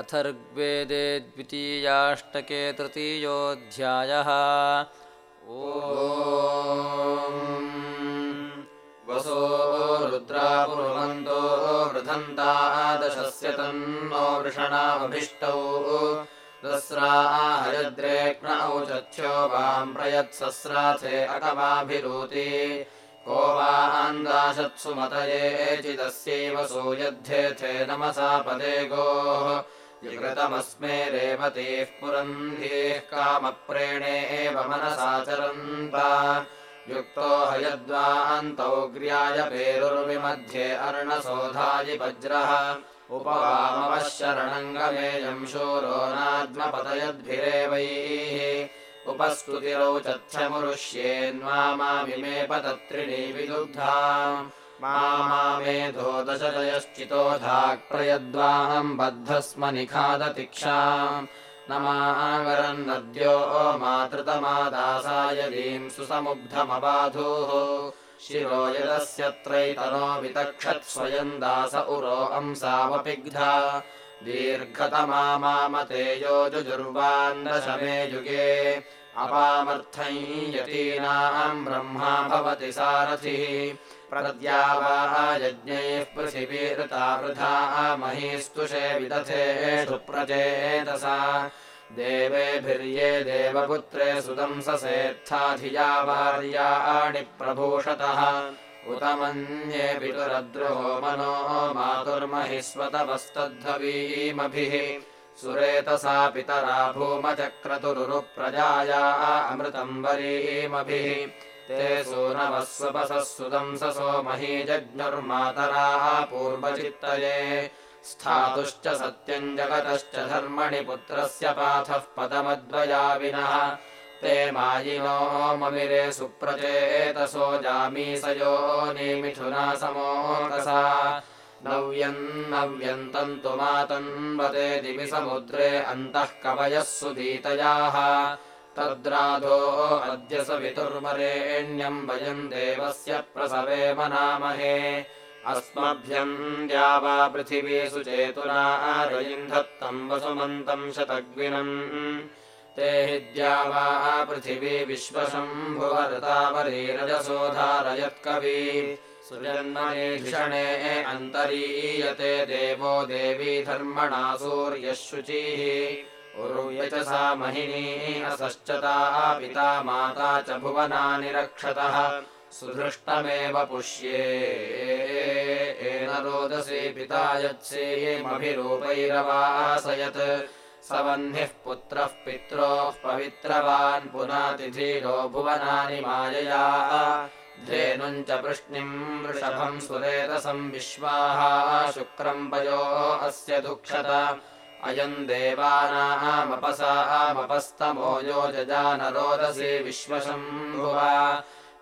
अथर्ग्वेदे द्वितीयाष्टके तृतीयोऽध्यायः। ओ वसो रुद्रापुरुवन्तो वृधन्तादशस्य तन्नो वृषणामभिष्टौ। दस्रा हयद्रेक्ष्ण औचथ्यो वाम् प्रयत्सस्राथे अकमाभिरूति को वान्दाशत्सु मतये चिदस्यैव सूयध्येथे नमसा पदे गोः विकृतमस्मे रेवतीः पुरन्धीः कामप्रेणे एव मनसाचरन्ता युक्तो हयद्वान्तौग्र्याय पेरुर्विमध्ये अर्णसोधायि वज्रः। उपवामवशरणङ्गमेयम् शूरो नाद्मपतयद्भिरेवैः। उपस्तुतिरौ चच्छमुरुष्येन्वामाविमेपतत्रिणी विदुग्धा मा मेधो दशदयश्चितोधाक्प्रयद्वाहम् बद्धस्म निखादतिक्षाम् न मागरन्नद्यो मातृतमादासायदीम् सुसमुग्धमबाधूः शिरो यदस्य त्रैतनो वितक्षत्स्वयम् दास उरो अंसामपिग्धा। दीर्घतमा मामते योजुजुर्वान्दशमे युगे अपामर्थं यतीनाम् ब्रह्मा भवति सारथिः। प्रद्यावाः यज्ञैः पृथिवीरुता वृथा महीस्तुषे विदथेषु प्रचेतसा देवेभिर्ये देवपुत्रे सुदंससेत्था धिया वार्याणि प्रभूषतः। उत मन्ये पितुरद्रुहो मनो मातुर्महिस्वतवस्तद्धवीमभिः सुरेतसा पितरा भूमचक्रतुरुप्रजाया अमृतम् वरीमभिः ते सूनवः स्वपसः सुदंससो मही जज्ञुर्मातराः पूर्वचित्तये। स्थातुश्च सत्यम् जगतश्च धर्मणि पुत्रस्य पाथः पदमद्वयाविनः ते मायिनो ममिरे सुप्रचेतसो जामीसयो निमिथुना समोकसा नव्यम् नव्यन्तन्तु मातन्वते दिवि समुद्रे अन्तः कवयः सुदीतयाः तद्राधो अद्य सवितुर्वरेण्यम् वयम् देवस्य प्रसवे मनामहे। अस्मभ्यम् द्यावा पृथिवीषु चेतुना रयिन्धत्तम् वसुमन्तम् शतग्विनम्। ते हि द्यावा पृथिवी विश्वशम्भुवरतावरीरजसोधारयत्कवी सुजन्मने अन्तरीयते देवो देवी धर्मणा सूर्यः शुचिः उरुय च सा महिनी असश्चता पिता माता च भुवनानि रक्षतः सुधृष्टमेव पुष्ये एन रोदसी पिता यत्सेयमभिरूपैरवासयत्। स वह्निः पुत्रः पित्रोः पवित्रवान् पुनातिधीरो भुवनानि मायया धेनुम् च वृष्णिम् वृषभम् सुरेतसम् विश्वाः शुक्रम् पयो अस्य दुःक्षत अयम् देवानामपसामपस्तमो यो जजानरोदसी विश्वशम्भुवा।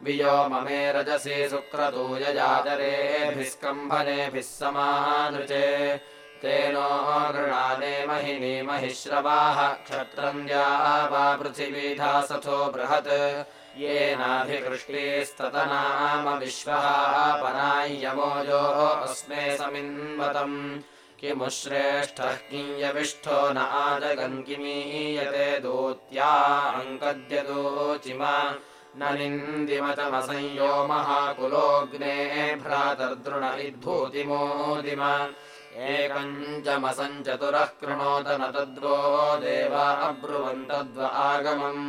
वियो ममे रजसि शुक्रतूयजातरेभिः स्कम्भनेभिः समानृचे। तेनो गृणाने महिनी महिश्रवाः क्षत्रन्द्या वा पृथिवीधासथो बृहत् येनाभिकृष्टीस्ततनाम विश्वः पनाय्यमोजो अस्मे समिन्वतम्। किमु श्रेष्ठः किञ्यविष्ठो न आजगन् किमीयते दूत्या अङ्कद्यदोचिमा न निन्दिमतमसंयो महाकुलोऽग्ने भ्रातर्दृण इद्भूतिमोदिम। एकम् चमसम् चतुरः कृणोत न तद्वो देवा अब्रुवन्तद्व आगमम्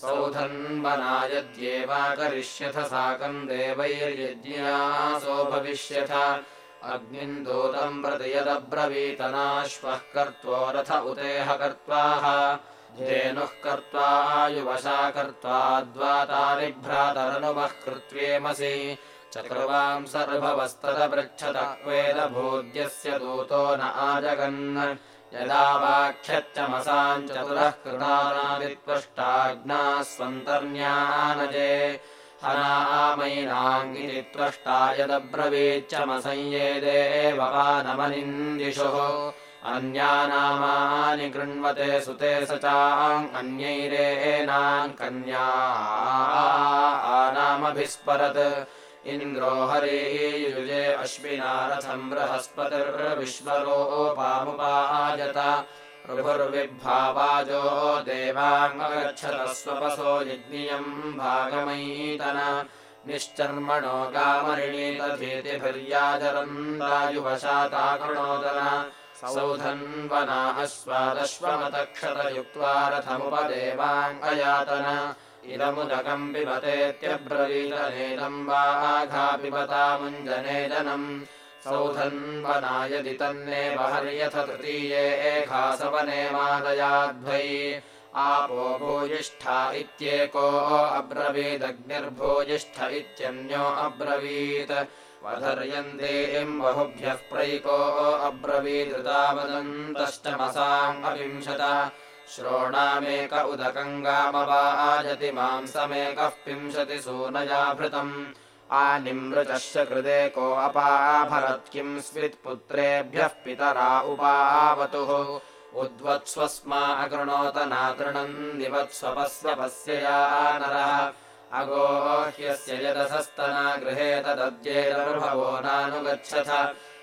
सौधन्वनायद्येवाकरिष्यथ साकम् देवैर्यज्ञासो भविष्यथ। अग्निम् दूतम् प्रति यदब्रवीतनाश्वः कर्त्वो रथ उतेह कर्त्वाः धेनुः कर्त्वा युवशा कर्त्वा द्वातानि भ्रातरनुमः कृत्वेमसि। चक्रवाम् सर्भवस्तदपृच्छतक्वेदभूद्यस्य दूतो न आजगन् यदा वाक्ष्यच्चमसाम् चतुरः कृतानादित्वष्टाग्नाः स्वन्तर्न्यानजे हनामैनाङ्गिति त्वष्टा यदब्रवीच्चमसंये देववानमनिन्दिषुः अन्यानामानि गृण्वते सुते स चान्यैरेनान् कन्या नामभिस्परत् इन्द्रो हरीयुजे अश्विनारथम् बृहस्पतिर्विश्वरोपामुपायत प्रभुर्विभावाजो देवाङ्गच्छतस्वपसो यज्ञियम् भागमयीतन। निश्चर्मणो गामरिणीतधीतिभिर्याजरन्दायुवशाताकृणोदन सौधन्वना अश्वादश्वमतक्षतयुक्त्वा रथमुपदेवाङ्गयातन इदमुदकम् पिबतेत्यब्रवीतनेदम् वाघा पिबता मुञ्जनेदनम्। सौधन्वना यदि तन्नेव हर्यथ तृतीये एखासवने मादयाध्वै आपो भूयिष्ठा इत्येको अब्रवीदग्निर्भूयिष्ठ इत्यन्यो अब्रवीत्। वधर्यन्तेम् बहुभ्यः प्रैको अब्रवीदृतावदन्तश्चमसाङ्गविंशत श्रोणामेक उदकम् गामवाजति मांसमेकः पिंशति सूनयाभृतम् आनिमृचश्च कृते को अपाभरत् किम् स्वित्पुत्रेभ्यः पितरा उपावतुः। उद्वत्स्वस्मा अकृणोत नातृणम् दिवत्स्वपस्वपस्यया नरः। अगोह्यस्य यदसस्तना गृहे तदद्येतर्भवो नानुगच्छथ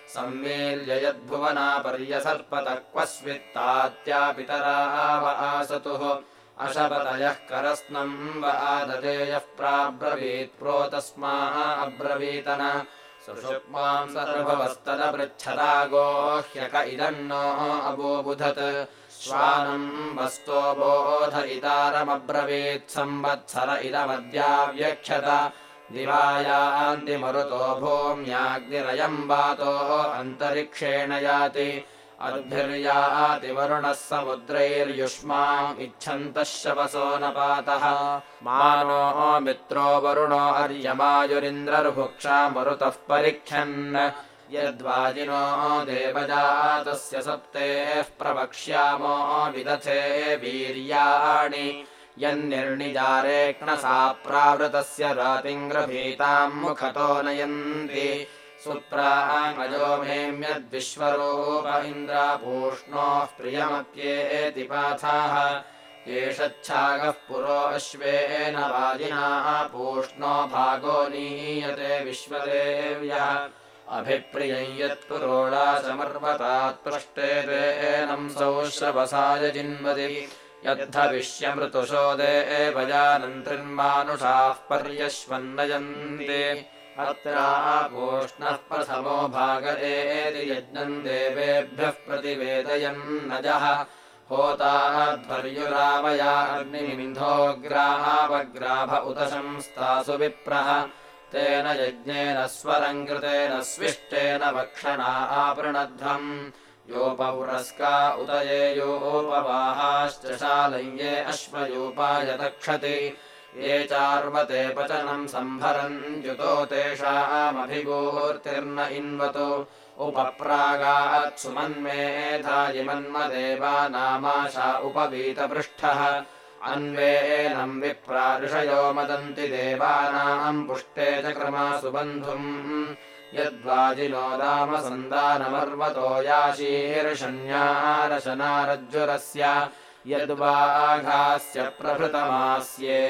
सम्मील्य यद्भुवना पर्यसर्पतः क्वस्वित्तात्यापितरा व आसतुः। अशपतयः करस्नम् व आदते यः प्राब्रवीत् प्रोतस्मा अब्रवीतन। सुषुप्माम् सर्ववस्तदपृच्छदा गोह्यक इदन्नो अबोबुधत्। श्वानम् वस्तो बोध इतारमब्रवीत् संवत्सर इदमद्याव्यक्षत दिवायान्तिमरुतो भूम्याग्निरयम् वातो अन्तरिक्षेण याति। अद्भिर्याति वरुणः समुद्रैर्युष्माम् इच्छन्तः शवसो न पातः। मानो मित्रो वरुणो अर्यमायुरिन्द्रर्भुक्षा मरुतः परिक्षन्। यद्वाजिनो देवजातस्य सप्तेः प्रवक्ष्यामो विदथे वीर्याणि यन्निर्णिजारेक्णसा प्रावृतस्य रातिङ्ग्रभीताम् मुखतो नयन्ति। सुप्रामजो मेम्यद्विश्वरूप इन्द्रापूष्णोः प्रियमप्येति पाथाः। एषच्छागः पुरो अश्वेन वाजिनाः पूष्णो भागो नीयते विश्वदेव्यः। अभिप्रियम् यत्पुरोडा समर्वतात् पृष्टेतेनम् सौश्रवसाय जिन्वति यद्धविष्यमृतुशो देवजानन्त्रिन्मानुषाः पर्यश्वन्नयन्ति। अत्रापूष्णः प्रथमो भागयेति यज्ञम् देवेभ्यः प्रतिवेदयन्नजः। होताध्वर्युरामया अग्निमिन्धोग्रावग्राभ उत संस्थासु विप्रः। तेन यज्ञेन स्वरम् कृतेन स्विष्टेन वक्षणा आपृणध्वम् योपपुरस्का उत ये योपवाहाश्च शालय्ये अश्वयूपाय तक्षति ये चार्वते पचनम् सम्भरन् युतो तेषामभिगूर्तिर्न इन्वतो। उपप्रागात् सुमन्मेधायिमन्मदेवानामाशा उपवीतपृष्ठः अन्वेनम् विप्राऋषयो मदन्ति देवानाम् पुष्टे च क्रमासु बन्धुम् यद्वाजिनो दामसन्दानमर्वतो याशीर्षण्यारशनारज्जुरस्य यद्वाघास्य प्रभृतमास्ये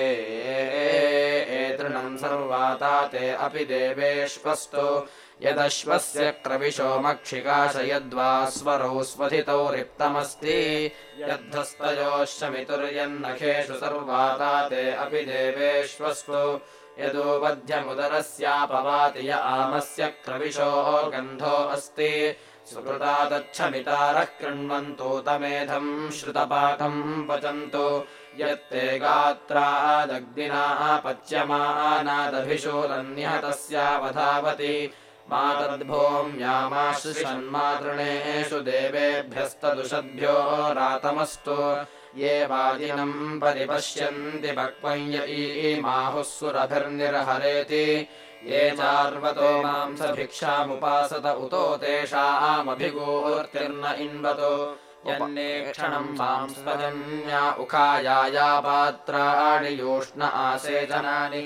तृणम् सर्वाता ते अपि देवेष्वस्तु। यदश्वस्य क्रविशो मक्षिकाश यद्वा स्वरौ स्वधितौ रिक्तमस्ति। यद्धस्तयोः शमितुर्यन्नखेषु सर्वाता ते अपि देवेष्वस्तु यदोवध्यमुदरस्यापवाति य आमस्य क्रविशो गन्धो अस्ति। सुकृतादच्छमितारः कृण्वन्तु तमेधम् श्रुतपाकम् पचन्तु। यत्ते गात्रादग्निना पच्यमानादभिशूलन्यहतस्यावधावति मातद्भूम्यामाश्रिषन्मातृणेषु देवेभ्यस्तदुषद्भ्यो रातमस्तु ये वाजिनम् परिपश्यन्ति भक्वम् य ईमाहुः सुरभिर्निर्हरेति ये चार्वतो मांसभिक्षामुपासत उतो तेषामभिगूर्तिर्न इन्वतो। यन्नेक्षणम् मांस्वजन्या उखायाया पात्राणि योष्ण आसेचनानि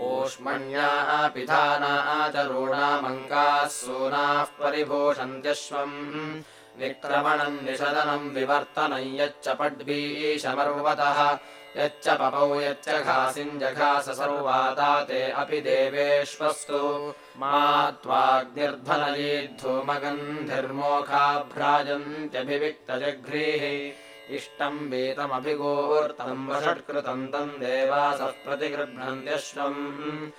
ओष्मण्या पिधाना च रूणामङ्गाः सूनाः परिभूषन्त्यश्वम्। विक्रमणम् निषदनम् विवर्तनम् यच्च पड्वीशमर्वतः। यच्च पपौ यच्च घासिञ्जघास सर्वाता ते अपि देवेष्वस्तु। मा त्वाग्निर्ध्वनयी धूमगन्धिर्मोखाभ्राजन्त्यभिविक्तजघ्रीः इष्टम् वेतमभिगोर्तम् वषट्कृतम् तम् देवासः प्रतिगृह्णन्त्यश्वम्।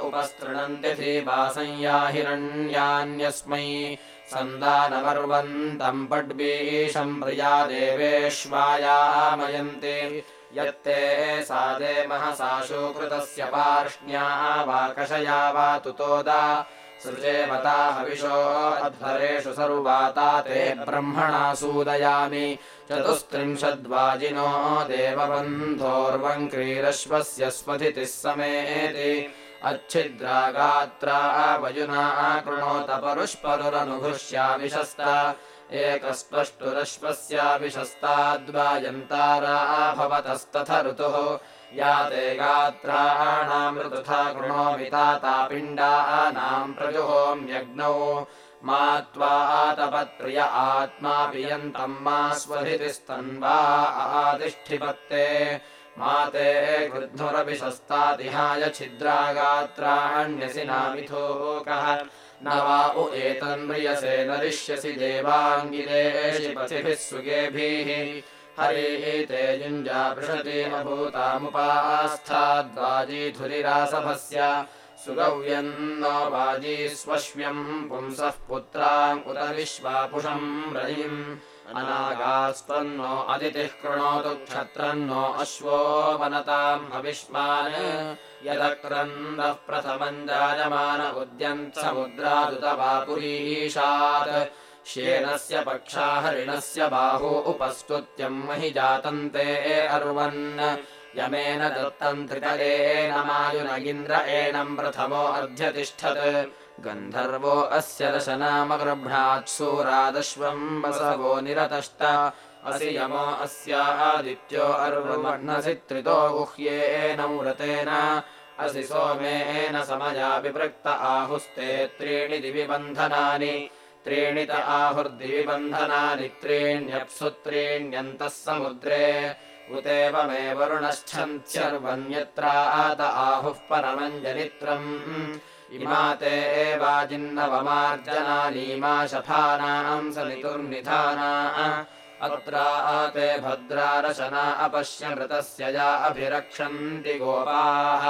उपस्तृणन्ति धीवासंया हिरण्यान्यस्मै। सन्दानमर्वन्तम् पड्वीशम् प्रिया देवेष्वायामयन्ति यत्ते सा दे महसाशुकृतस्य पार्ष्ण्या वा कषया वा तुतोदा सृजेमता हविषो अध्वरेषु सर्वाता ते ब्रह्मणा सूदयामि। चतुस्त्रिंशद्वाजिनो देवबन्धोर्वम् क्रीरश्वस्य स्वधितिः समेति। अच्छिद्रागात्रा वयुना कृणोत परुष्परुरनुघुष्याविशस्त एकस्पष्टुरश्वस्याविशस्ताद्वायन्तारा भवतस्तथ ऋतुः या ते गात्राणाम् ऋतुथा कृणोमिताता पिण्डानाम् प्रजुहोम्यग्नौ मा त्वातपत्प्रिय आत्मा पियन्तम् मा स्वधितिस्तन्वा आदिष्ठिपत्ते। मा ते गृध्नुरभिशस्तातिहाय छिद्रागात्राण्यसि नामिथोकः न वा उ एतन्म्रियसे नरिष्यसि देवाङ्गिरेषि पथिभिः सुगेभिः हरिः ते युञ्जापृषतीमभूतामुपास्थाद्वाजीधुरिरासभस्य सुगव्यन्नो वाजी स्वश्व्यम् पुंसः पुत्राम् उत विश्वापुषम् रयिम् अनागास्त्वन्नो अदितिः कृणोतु क्षत्रन्नो अश्वो वनताम् अविष्मान् यदक्रन्दः प्रथमम् जायमान उद्यन् समुद्रादुत वा पुरीशात् श्येनस्य पक्षा हरिणस्य बाहु उपस्तुत्यम् महि जातम् ते अर्वन्। यमेन दत्तम् त्रितरेण मायुनगिन्द्र एनम् प्रथमो अर्ध्यतिष्ठत् गन्धर्वो अस्य दशनाम गृह्णात्सूरादश्वम् वसवो निरतष्ट। असि यमो अस्यादित्यो अर्वमर्णसि त्रितो व्रतेन। असि सोमेन समया विपृक्त आहुस्ते त्रीणि दिवि बन्धनानि त्रीणि त आहुर्दिविबन्धनानि त्रीण्यप्सु त्रीण्यन्तः समुद्रे उतेव मे वरुणश्छन्त्यर्वन्यत्रात आहुः परमञ्जनित्रम्। इमा ते एवाजिन्नवमार्जनानीमा शफानाम् सनितुर्निधाना। अत्रा ते भद्रारशना अपश्य मृतस्य या अभिरक्षन्ति गोपाः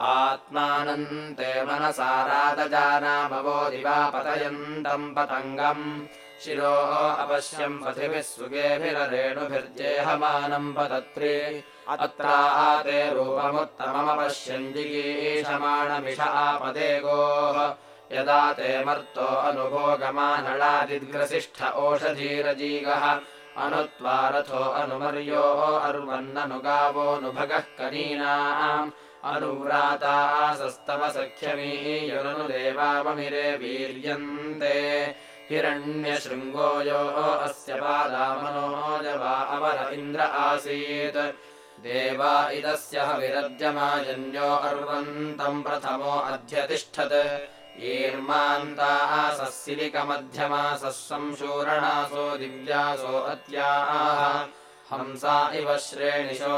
आत्मानन्ते मनसा रातजानामवो दिवा पतयन्तम् पतङ्गम्। शिरो अपश्यम् पथिभिः सुगेभिररेणुभिर्जेहमानम् पतत्रि। अत्रा ते रूपमुत्तममपश्यन् जिगीषमाणमिष आपदे गोः। यदा ते मर्तो अनुभोगमानलादिग्रसिष्ठ ओषधीरजीगः। अनुत्वा रथो अनुमर्यो अर्वन्ननुगावोऽनुभगः कनीनाम् अनुव्रातासस्तमसख्यमीयुरनुदेवाममिरे वीर्यन्ते। हिरण्यशृङ्गो यो अस्य पादामनोजवा अमर इन्द्र आसीत्। देवा इदस्य हविरद्यमाजन्यो अर्वन्तम् प्रथमो अध्यतिष्ठत्। ईर्मान्ताः सस्सिलिकमध्यमासः संशूरणासो दिव्यासो अत्याः हंसा इव श्रेणिशो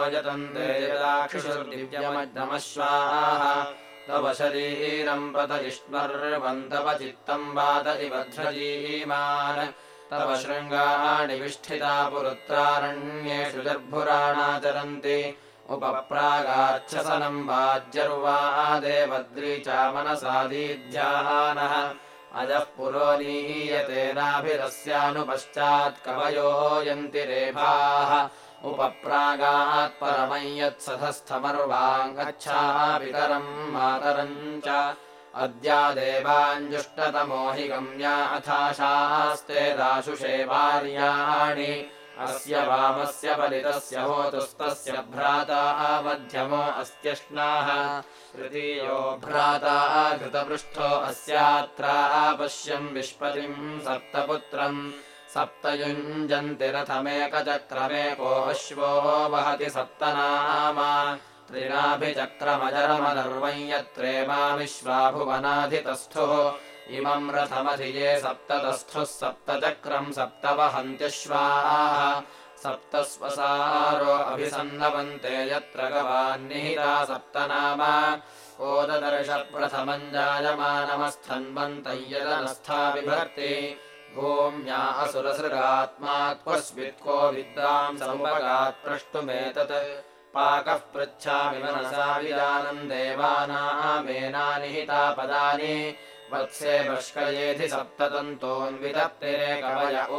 तव शरीरम् पत चित्तम् वात इव ध्वजीमान्। तव शृङ्गाणि विष्ठिता पुरुत्रारण्येषु जर्भुराणाचरन्ति उपप्रागाच्छसनम् वाज्यर्वादेवद्री च मनसादीध्यानः अजः पुरोनीयतेनाभिरस्यानुपश्चात् कवयो यन्ति रेफाः उपप्रागात् परमम् यत्सधस्थमर्वाङ्गच्छापितरम् मातरम् च। अद्या देवाञ्जुष्टतमो हि गम्या अथाशास्ते दाशुषे वार्याणि अस्य वामस्य पलितस्य होतुस्तस्य भ्राता मध्यमो अस्त्यश्नाः तृतीयो भ्राता घृतपृष्ठो अस्यात्रा पश्यम् विष्पतिम् सप्तपुत्रम् सप्तयुञ्जन्ति रथमेकचक्रमेको अश्वो वहति सप्तनाम। त्रिणाभिचक्रमजरमदर्वम् यत्रेमा विश्वाभुवनाधितस्थुः इमम् रथमधिये सप्ततस्थुः सप्तचक्रम् सप्त वहन्त्यश्वाः सप्तस्वसारो अभिसन्नवन्ते यत्र गवान्निहिता सप्तनाम। ओददर्श प्रथमम् जायमानमस्थन्वन्तम् यदनस्था बिभर्ति भूम्या विद्वाम् समुपगात् प्रष्टुमेतत्। पाकः पृच्छामि मनसा विजानम् देवानामेनानिहिता पदानि वत्से बष्कयेधि सप्ततन्तोऽन्वितप्तिरे कवय ओ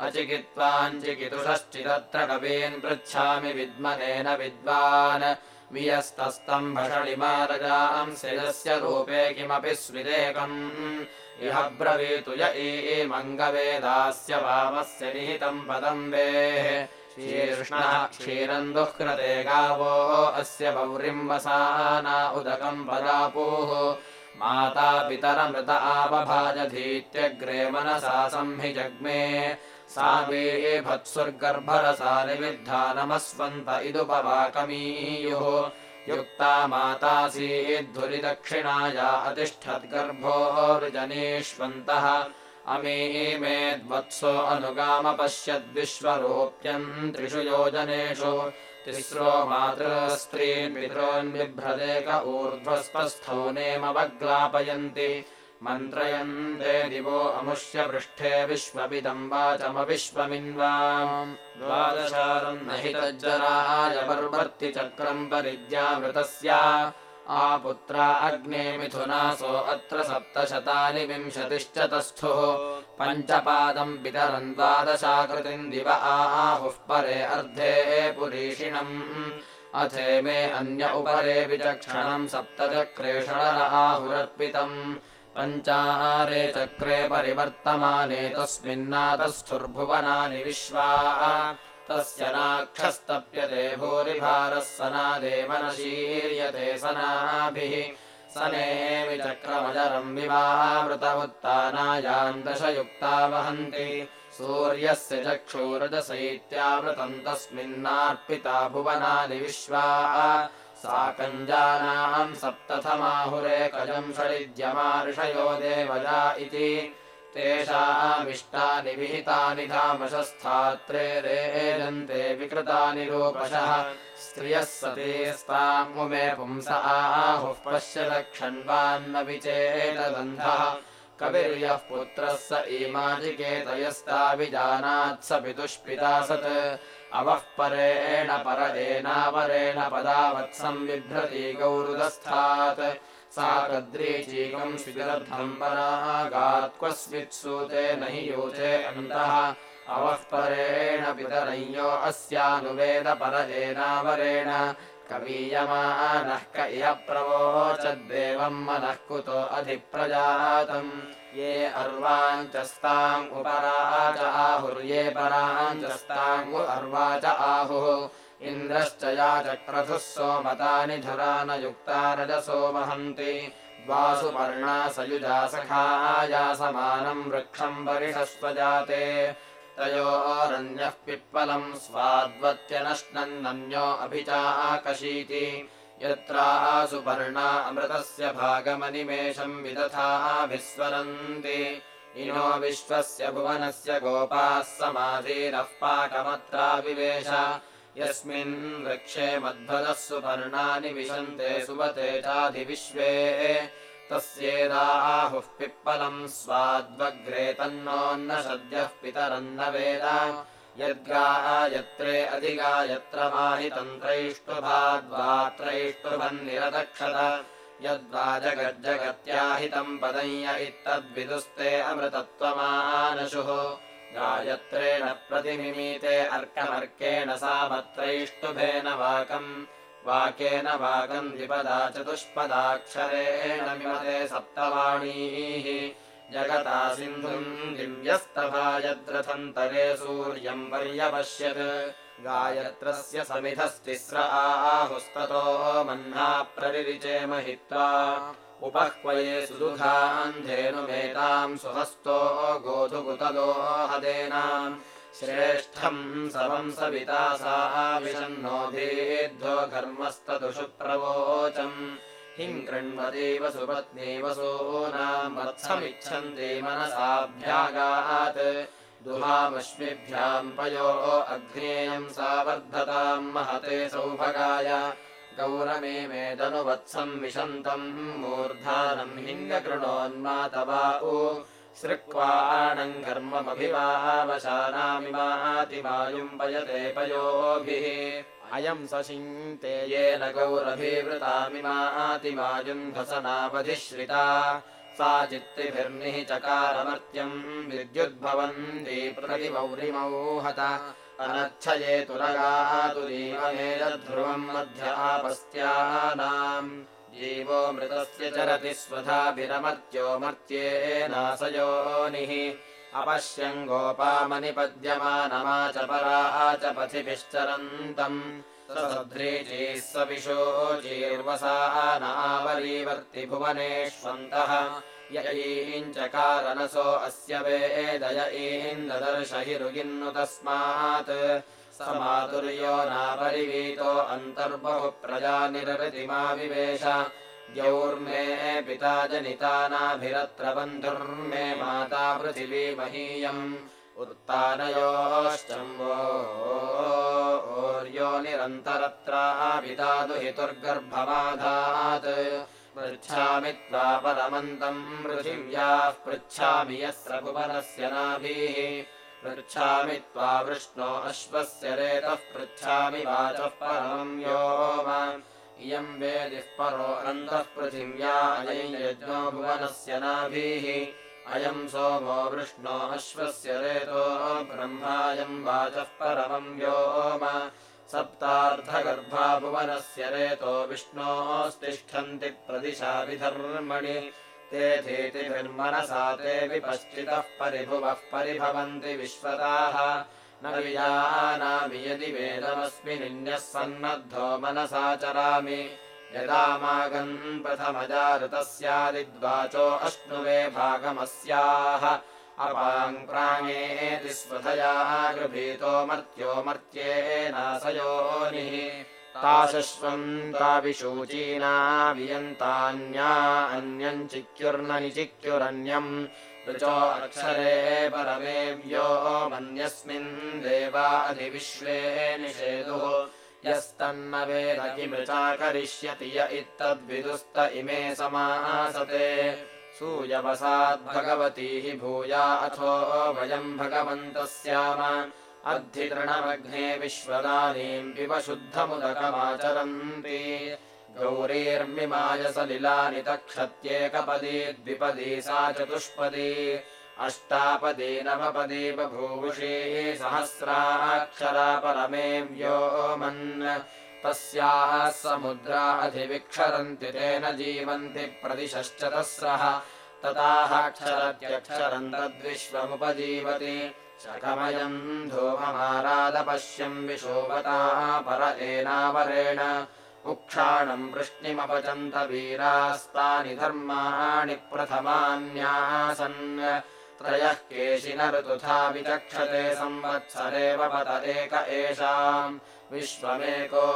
अचिकित्वाञ्चिकितुषश्चिदत्र कवीन् पृच्छामि विद्मनेन विद्वान्। वियस्तस्तम् भषणिमारजाम् शिरस्य रूपे किमपि स्विदेकम्। इह ब्रवीतु य ईमङ्गवेदास्य वामस्य निहितम् पदम् वेः। शीर्ष्णः क्षीरम् दुःकृते गावो। अस्य पौरिम् वसाना उदकम् पदापूः माता पितरमृत आवभाजधीत्यग्रे मनसा संहि जग्मे सा भत्सुर्गर्भरसा निविद्धानमस्वन्त इदुपवाकमीयुः। युक्ता मातासीद्धुरिदक्षिणाया अतिष्ठद्गर्भोरुजनेष्वन्तः अमीमेद्वत्सो अनुगामपश्यद्विश्वरोप्यम् त्रिषु योजनेषु तिस्रो मातृस्त्रीन् पितॄन्बिभ्रदेक ऊर्ध्वस्पस्थौ नेमवग्लापयन्ति मन्त्रयन्ते दिवो अमुष्य पृष्ठे विश्वविदम् वाचमविश्वमिन्वाम् द्वादशारम् न हि तज्जराय पर्वर्ति चक्रम् परिद्यामृतस्य आपुत्रा अग्ने मिथुनासो अत्र सप्तशतानि विंशतिश्च तस्थुः पञ्चपादम् पितरम् द्वादशाकृतिम् दिव आहुः परे अर्धे पुरीषिणम्। अथे मे अन्य उपरे विचक्षणम् सप्तचक्रेषण आहुरर्पितम्। पञ्चारे चक्रे परिवर्तमाने तस्मिन्नातस्थुर्भुवनानि विश्वा तस्य नाक्षस्तप्यते भूरिभारः सनादेवनशीर्यते सनाभिः। सनेमिचक्रमजरम् विवावृतमुत्तानायाम् दशयुक्ता वहन्ति सूर्यस्य चक्षूरजसैत्यावृतम् तस्मिन्नार्पिता भुवनानि विश्वा। सा कञ्जानाम् सप्तथमाहुरेकजम् षडिद्यमार्षयो देवजा इति तेषामिष्टानि विहितानि धामशस्थात्रे रेजन्ते विकृतानि रूपशः। स्त्रियः सतीस्तामुमे पुंस आहुः पश्य लक्षण्वान्न विचेतगन्धः कविर्यः पुत्रः स इमाजिकेतयस्ताभिजानात् स पितुष्पिता सत् अवः परेण परेणापरेण पदावत्सम् बिभ्रती गौरुदस्थात् सा स्विदर्थम् परागात्क्वस्वित्सूते न हि यूते अन्तः। अवः परेण पितरञ्यो अस्यानुवेद परेणावरेण कवीयमानः क इह प्रवोचद्देवम् मनः कुतो अधिप्रजातम्। ये अर्वाञ्चस्ताम् उपराच आहुर्ये पराञ्चस्ताम् अर्वाच आहुः इन्द्रश्च याचक्रतुः सोमतानि धुरानयुक्ता रजसो वहन्ति। वासुपर्णा सयुजा सखाया समानम् वृक्षम् परिषस्वजाते तयोरन्यः पिप्पलम् स्वाद्वत्यनश्नन्नन्यो अभिचाकशीति यत्रासुपर्णा अमृतस्य भागमनिमेषम् विदथाभिस्वरन्ति इनो विश्वस्य भुवनस्य गोपाः समाधीरः पाकमत्राविवेश यस्मिन् वृक्षे मद्भदः सुपर्णानि विशन्ते सुवते चाधिविश्वे। तस्येदाहुः पिप्पलम् स्वाद्वग्रे तन्नोन्न सद्यः पितरन्न वेद। यद्गायत्रे अधिगायत्र माहितन्त्रैष्टुभाद्वात्रैष्टुभन्निरदक्षत यद्वा जगज्जगत्याहितम् पदय्य इत्तद्विदुस्ते अमृतत्वमानशुः गायत्रेण प्रतिमिमीते अर्कमर्केण सामत्रैष्टुभेन वाकम्। वाकेन वाकम् द्विपदा चतुष्पदाक्षरेण मिमते सप्तवाणीः। जगता सिन्धुम् दिव्यस्तभायद्रथन्तरे सूर्यम् पर्यपश्यत्। गायत्रस्य समिधस्तिस्र आहुस्ततो मह्ना प्ररिरिचे महित्वा उपह्वये सुदुघान्धेनुमेताम् सुहस्तो गोधुकुतलोहदेनाम् श्रेष्ठम् समम् सविता विषन्नोऽधीद्धो घर्मस्तदुषु प्रवोचम्। हिम् कृण्वते वसुपत्नी वसूनाम् वत्समिच्छन्ति मनसाभ्यागात्। दुहामश्मिभ्याम् पयो अग्नेयम् सा वर्धताम् महते सौभगाय गौरमे मेदनुवत्सम् विशन्तम् मूर्धानम् हिङ्गकृणोन्मातवा उ। सृक्वाणम् कर्ममभिवावशानामिमातिमायुम् पयते पयोभिः। अयम् सशिङ्क्ते येन गौरभिवृतामिमातिमायुम् भसनावधिश्रिता सा चित्तिभिर्निः चकारमर्त्यम् विद्युद्भवन्ती प्रतिमौरिमौ हत अनच्छये तुरगातुरीमहेयध्रुवम् मध्यापस्त्यानाम् जीवो मृतस्य चरति स्वधाभिरमर्त्यो मर्त्येनाशयोनिः अपश्यम् गोपामनिपद्यमानमा च परा च पथिभिश्चरन्तम् सध्रीचीः सविशोचीर्वसानावरीवर्ति भुवनेष्वन्तः य ईञ्चकारणसो अस्य वेदय ईन्ददर्श हि रुगिन्नु तस्मात् स मातुर्यो नापरिवीतो अन्तर्बहु प्रजानिरृतिमा विवेश द्यौर्मे पिता जनितानाभिरत्र बन्धुर्मे माता पृथिवी महीयम्। उत्तानयोश्चम्बोर्यो निरन्तरत्रापिता दुहितुर्गर्भमाधात् पृच्छामि त्वा परमन्तम् पृथिव्याः पृच्छामि यस्य भुवनस्य नाभिः। पृच्छामि त्वा वृष्णो अश्वस्य रेतः पृच्छामि वाचः परमम् व्योम। इयम् वेदिः परो अन्तः पृथिव्या अयम् यज्ञो भुवनस्य नाभिः। अयम् सोमो वृष्णो अश्वस्य रेतो ब्रह्मायम् वाचः परमम् व्योम सप्तार्धगर्भा भुवनस्य रेतो विष्णोस्तिष्ठन्ति प्रदिशाभिधर्मणि। ते धीतिभिर्मनसा ते विपश्चितः परिभुवः परिभवन्ति विश्वताः न विजानामि यदि वेदमस्मिन्यः सन्नद्धो मनसा चरामि। यदा मागन् प्रथमजारुतः स्यादिद्वाचो अश्नुवे भागमस्याः अपाङ्प्राङेति स्वधया गृभीतो मर्त्यो मर्त्येनाशयोनिः ताशश्वम् ताविशूचीना वियन्तान्या अन्यम् चिक्युर्न निचिक्युरन्यम् ऋचो अक्षरे परमे व्यो मन्यस्मिन् देवा अधिविश्वे निषेदुः यस्तन्न वेद किमृचा करिष्यति य इत्तद्विदुस्त इमे समासते सूयवसाद्भगवती भूया अथो वयम् भगवन्तः स्याम अद्धितृणमग्ने विश्वदानीम् पिब शुद्धमुदकमाचरन्ति। गौरीर्मिमाय सलिलानि तक्षत्येकपदी द्विपदी सा चतुष्पदी। अष्टापदी नवपदी बभूवुषी सहस्राक्षरा परमे व्योमन् तस्याः समुद्रा अधिविक्षरन्ति तेन जीवन्ति प्रदिशश्चतस्रः तताक्षरत्यक्षरम् तद्विश्वमुपजीवति। शकमयम् धूममारादपश्यम् विशोभता पर एनावरेण। उक्षाणम् वृष्णिमपचन्त वीरास्तानि धर्माणि प्रथमान्यासन् त्रयः केशिन विचक्षते संवत्सरेव पत एक एषाम्। विश्वमेको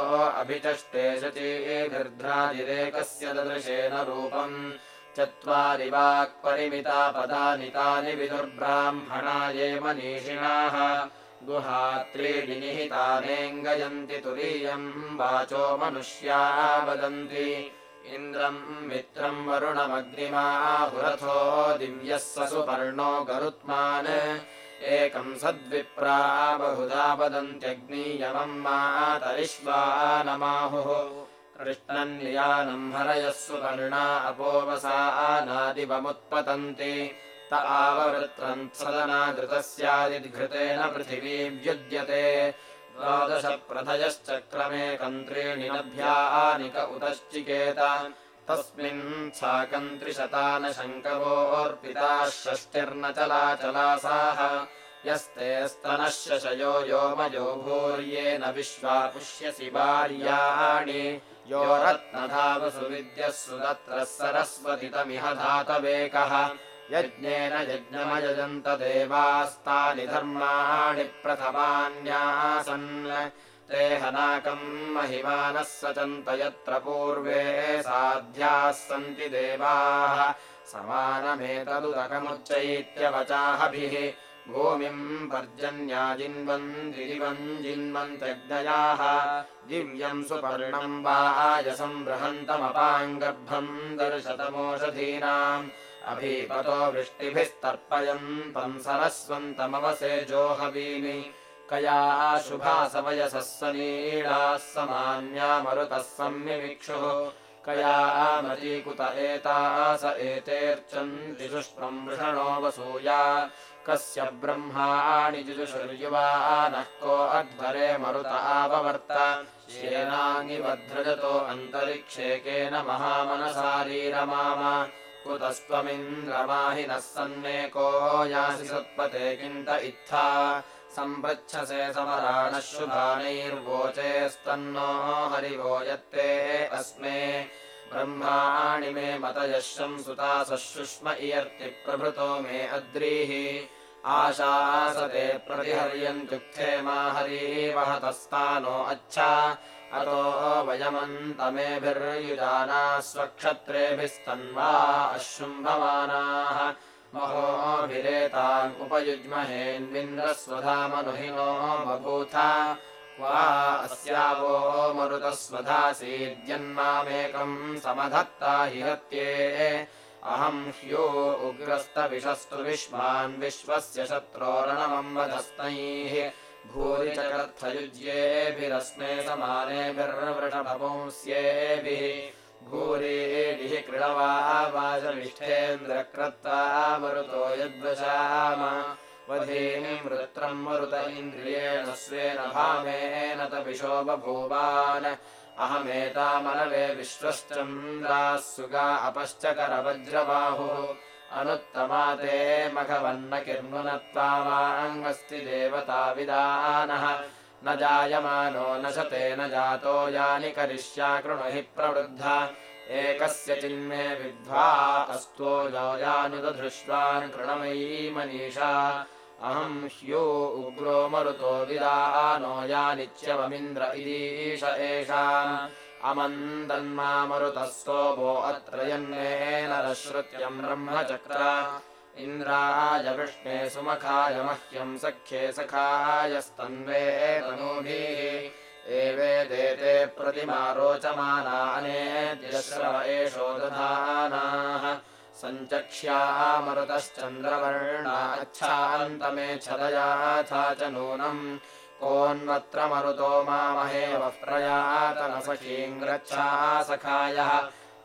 अभिचष्टे शचीभिर्ध्रादिरेकस्य ददृशेन रूपम्। चत्वारि वाक्परिमिता पदानि तानि विदुर्ब्राह्मणा ये मनीषिणाः। गुहात्रीणि निहितानेऽङ्गयन्ति तुरीयम्। वाचो मनुष्या वदन्ति इन्द्रम् मित्रम् वरुणमग्निमाहुरथो दिव्यः स सुपर्णो गरुत्मान्। एकम् सद्विप्रा बहुधा वदन्त्यग्नीयमम् मातरिष्वानमाहुः। कृष्णन्यानम् हरयः सुपर्णा अपोवसानादिवमुत्पतन्ति त आववृत्रम् सदना घृतस्यादिघृतेन पृथिवी व्युद्यते द्वादश प्रथयश्चक्रमे कन्त्रीणि नभ्यानिक उतश्चिकेत। तस्मिन् साकन्त्रिशतान शङ्कवोऽर्पिताः षष्टिर्न चलाचलासाः यस्ते स्तनः शशयो योमयो भूर्येण विश्वा पुष्यसि भार्याणि यो रत्नधावसु विद्यः सुदत्रः सरस्वतितमिह धातवेकः यज्ञेन यज्ञमयजन्त देवास्तानि धर्माणि प्रथमान्यासन्। ते हनाकम् महिमानः सचन्त यत्र पूर्वे साध्याः सन्ति देवाः। समानमेतदुदकमुच्चैत्यवचाहभिः भूमिम् पर्जन्याजिन्वन् दिवम् जिन्वन्त्यग्नयाः दिव्यम् सुपर्णम् वायसम् बृहन्तमपाङ्गर्भम् दर्शतमोषधीनाम् अभीपतो वृष्टिभिस्तर्पयन्तम् सरस्वन्तमवसेजोहवीमि कया शुभा सवयसः सनीडाः समान्या मरुतः सम्मिमिक्षुः कया मरीकुत एतास एतेऽर्चन्ति शुष्मम् वृषणो वसूया। कस्य ब्रह्माणि जुजुषुर्युवानः को अध्वरे मरुत आववर्त। श्येनाङ्गिवध्रजतो अन्तरिक्षे केन महामनसारीरमाम कुतस्त्वमिन्द्रमाहिनः सन्नेको यासि सत्पते किन्त इत्था। सम्पृच्छसे समराणः शुभानैर्वोचेस्तन्नो हरिवो यत्ते अस्मे। ब्रह्माणि मे मतयः शंसुतासः शुष्म इयर्ति प्रभृतो मे अद्रीः। आशासते प्रतिहर्यन्त्युक्थे मा हरीवहतस्तानो अच्छा अतो वयमन्तमेभिर्युजाना स्वक्षत्रेभिस्तन्वा अशुम्भमानाः महोभिरेतान् उपयुज्महेन्विन्द्रस्वधामनुहिनो बभूथ। वा अस्यावो मरुतस्वधासीद्यन्मामेकम् समधत्ता हि हत्ये। अहम् ह्यो उग्रस्तविषस्तु विश्वान् विश्वस्य शत्रोरणमम्बधस्तैः भूरि चकर्थयुज्येभिरस्मे समानेभिर्वृषभपुंस्येभिः भूरिः कृणवा वाचनिष्ठेन्द्रक्रत्वा मरुतो यद्वशाम। वधीम् वृत्रम् मरुत इन्द्रियेण स्वेन भामेन तपिशो बभूवान्। अहमेतामनवे विश्वश्चन्द्राः सुगा अपश्च करवज्रबाहुः अनुत्तमा ते मघवन्न किर्मुनत्वामाङ्गस्ति देवताविदानः न जायमानो न शते न जातो यानि करिष्या कृणु हि प्रवृद्धा। एकस्य चिन्मे विद्ध्वा अस्तो यानुदधृष्वान् कृणमयी मनीषा अहम् ह्यो उग्रो मरुतो विदानो यानिच्यवमिन्द्र इदीश एषाम् अमन्दन्मा मरुतः अत्र यन्मेन रश्रुत्यम् ब्रह्मचक्र। इन्द्राय विष्णे सुमखाय मह्यम् सख्ये सखायस्तन्वे तनूभिः। एवेदेते प्रतिमा रोचमानानेद्यश्रव एषो दधानाः। सञ्चक्ष्यामरुतश्चन्द्रवर्णाच्छान्तमे छदयाथा च नूनम् कोऽन्वत्र मरुतो मामहेव प्रयातनसखीङ्ग्रच्छा सखायः।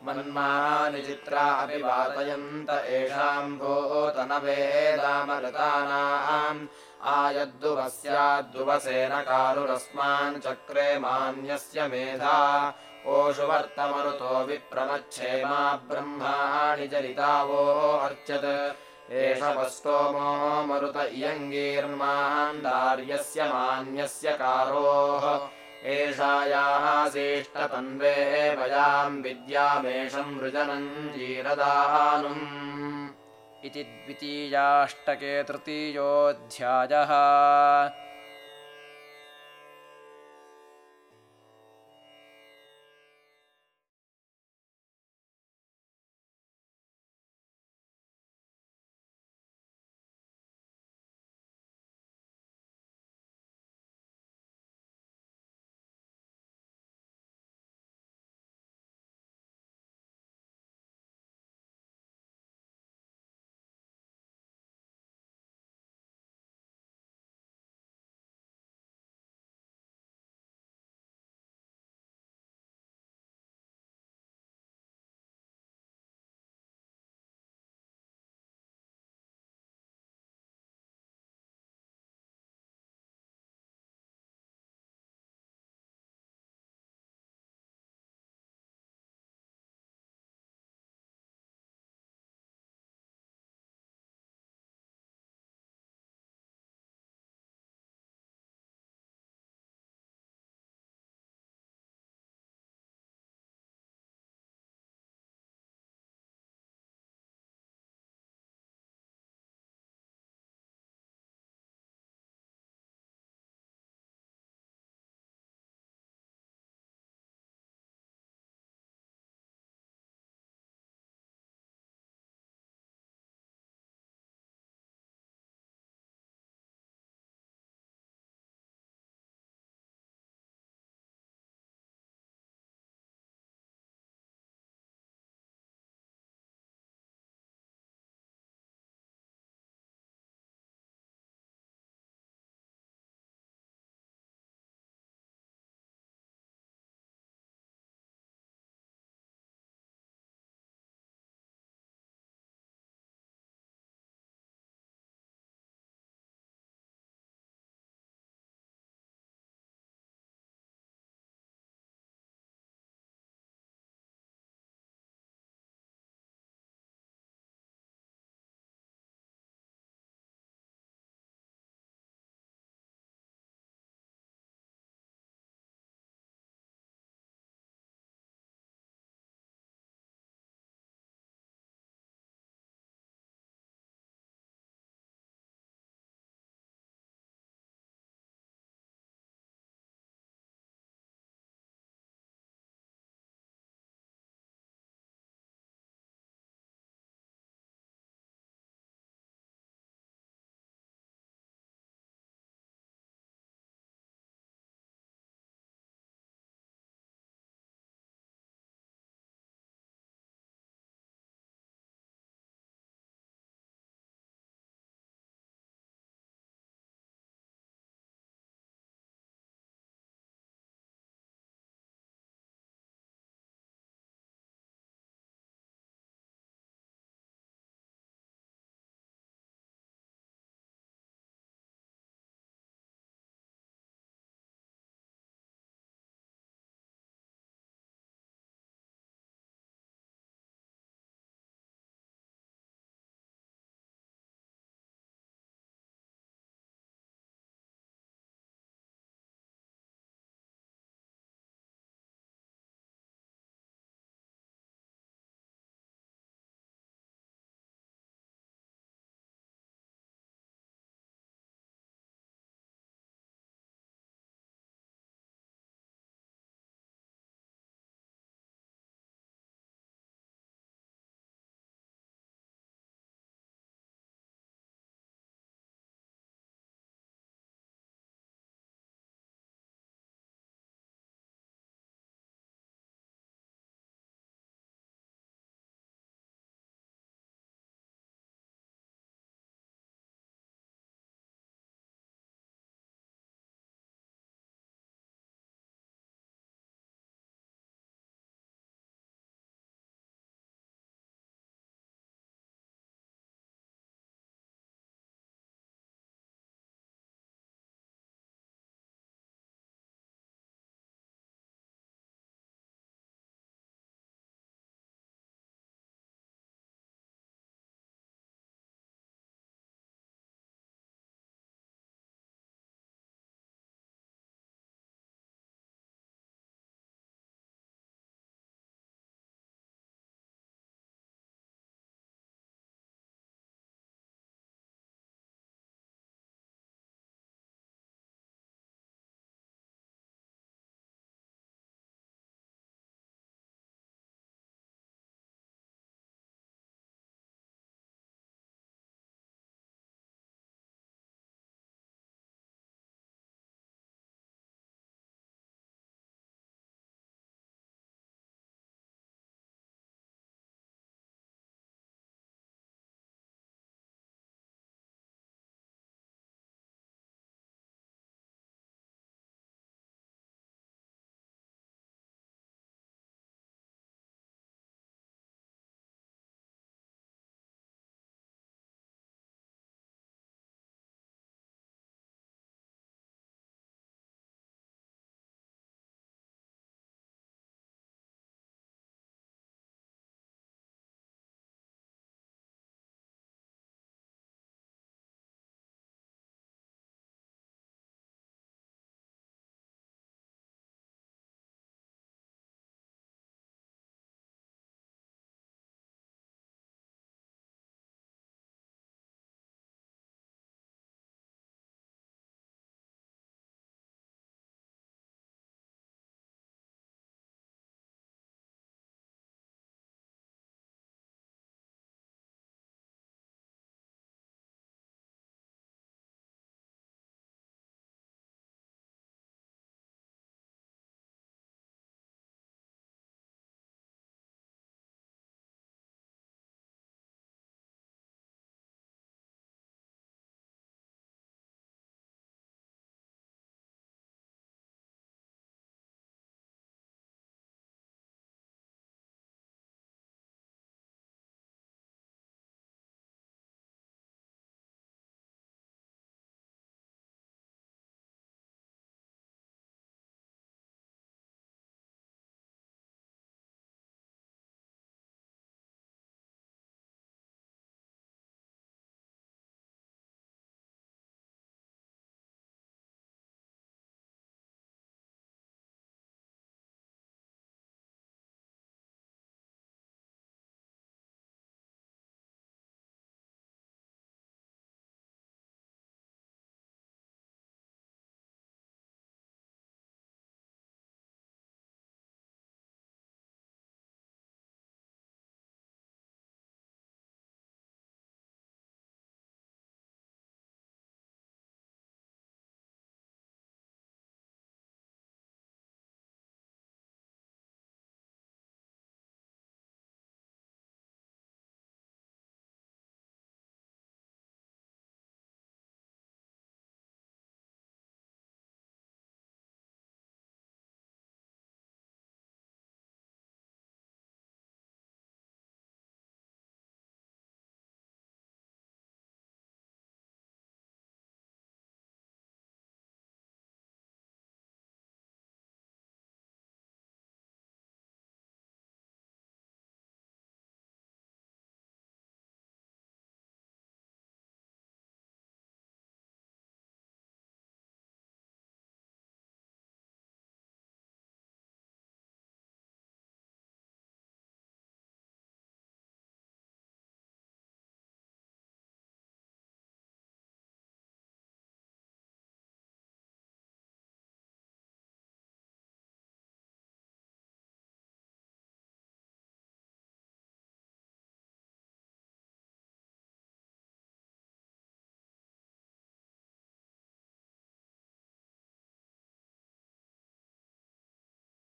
मन्मानि चित्रा अपि वातयन्त एषाम् भूतनवेदामरुतानाम् आयद्दुवस्याद्दुवसेन कारुरस्मान् चक्रे मान्यस्य मेधा। ओषु वर्तमरुतो विप्रमच्छेमा ब्रह्माणि चरितावो अर्चत् एष वस्तोमो मरुत इयङ्गीर्मान्दार्यस्य मान्यस्य कारोः। एषायासेष्टतन्वे वयाम् विद्यामेषम् वृजनम् जीरदानुम् इति द्वितीयाष्टके तृतीयोऽध्यायः